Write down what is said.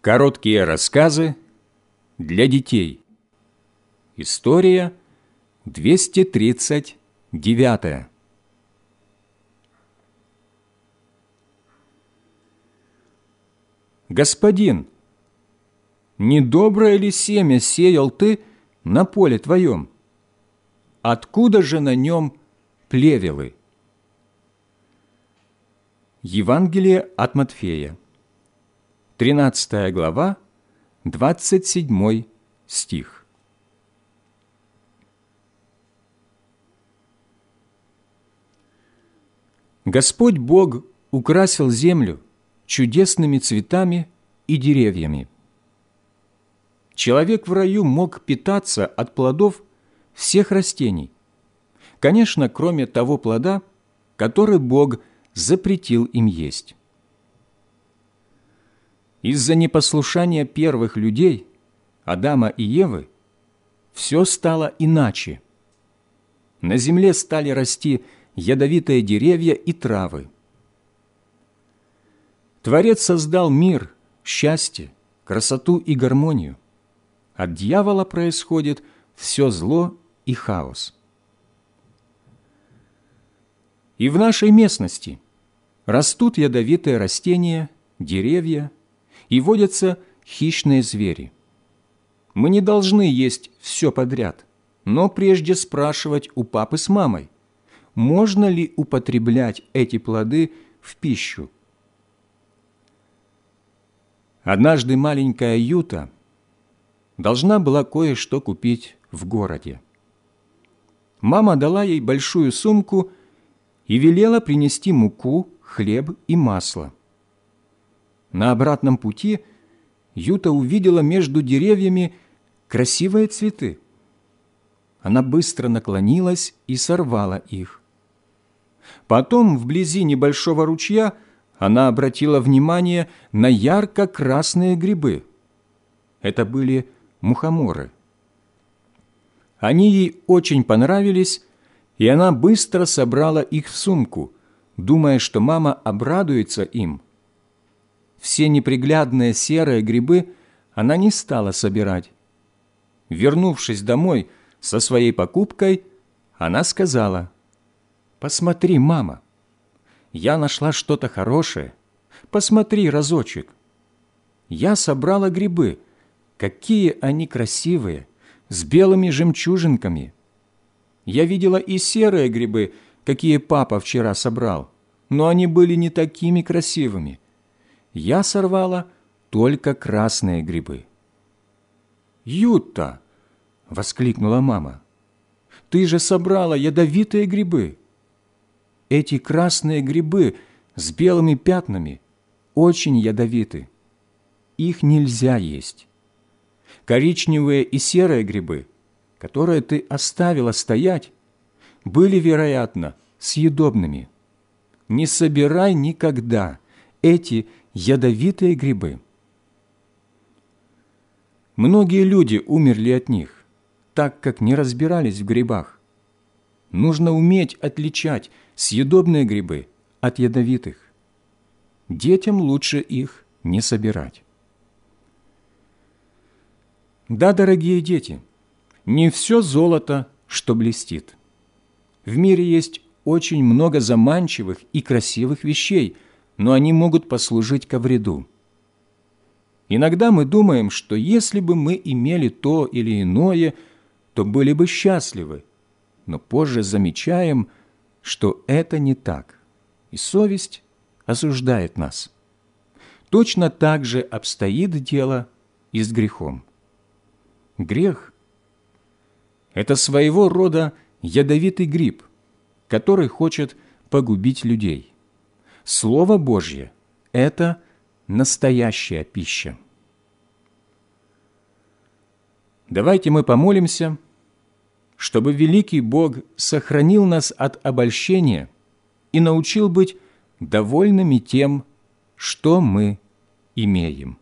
Короткие рассказы для детей. История 239. Господин, недоброе ли семя сеял ты на поле твоем? Откуда же на нем плевелы? Евангелие от Матфея, 13 глава, 27 стих. Господь Бог украсил землю чудесными цветами и деревьями. Человек в раю мог питаться от плодов всех растений, конечно, кроме того плода, который Бог запретил им есть. Из-за непослушания первых людей, Адама и Евы, все стало иначе. На земле стали расти ядовитые деревья и травы. Творец создал мир, счастье, красоту и гармонию. От дьявола происходит все зло и хаос. И в нашей местности растут ядовитые растения, деревья, и водятся хищные звери. Мы не должны есть все подряд, но прежде спрашивать у папы с мамой, можно ли употреблять эти плоды в пищу. Однажды маленькая Юта должна была кое-что купить в городе. Мама дала ей большую сумку и велела принести муку, хлеб и масло – на обратном пути Юта увидела между деревьями красивые цветы. Она быстро наклонилась и сорвала их. Потом, вблизи небольшого ручья, она обратила внимание на ярко-красные грибы. Это были мухоморы. Они ей очень понравились, и она быстро собрала их в сумку, думая, что мама обрадуется им – все неприглядные серые грибы она не стала собирать. Вернувшись домой со своей покупкой, она сказала, «Посмотри, мама, я нашла что-то хорошее. Посмотри разочек. Я собрала грибы. Какие они красивые, с белыми жемчужинками. Я видела и серые грибы, какие папа вчера собрал, но они были не такими красивыми я сорвала только красные грибы. «Юта!» — воскликнула мама. «Ты же собрала ядовитые грибы!» Эти красные грибы с белыми пятнами очень ядовиты. Их нельзя есть. Коричневые и серые грибы, которые ты оставила стоять, были, вероятно, съедобными. Не собирай никогда эти ядовитые грибы. Многие люди умерли от них, так как не разбирались в грибах. Нужно уметь отличать съедобные грибы от ядовитых. Детям лучше их не собирать. Да, дорогие дети, не все золото, что блестит. В мире есть очень много заманчивых и красивых вещей – но они могут послужить ко вреду. Иногда мы думаем, что если бы мы имели то или иное, то были бы счастливы, но позже замечаем, что это не так, и совесть осуждает нас. Точно так же обстоит дело и с грехом. Грех – это своего рода ядовитый гриб, который хочет погубить людей. Слово Божье – это настоящая пища. Давайте мы помолимся, чтобы великий Бог сохранил нас от обольщения и научил быть довольными тем, что мы имеем.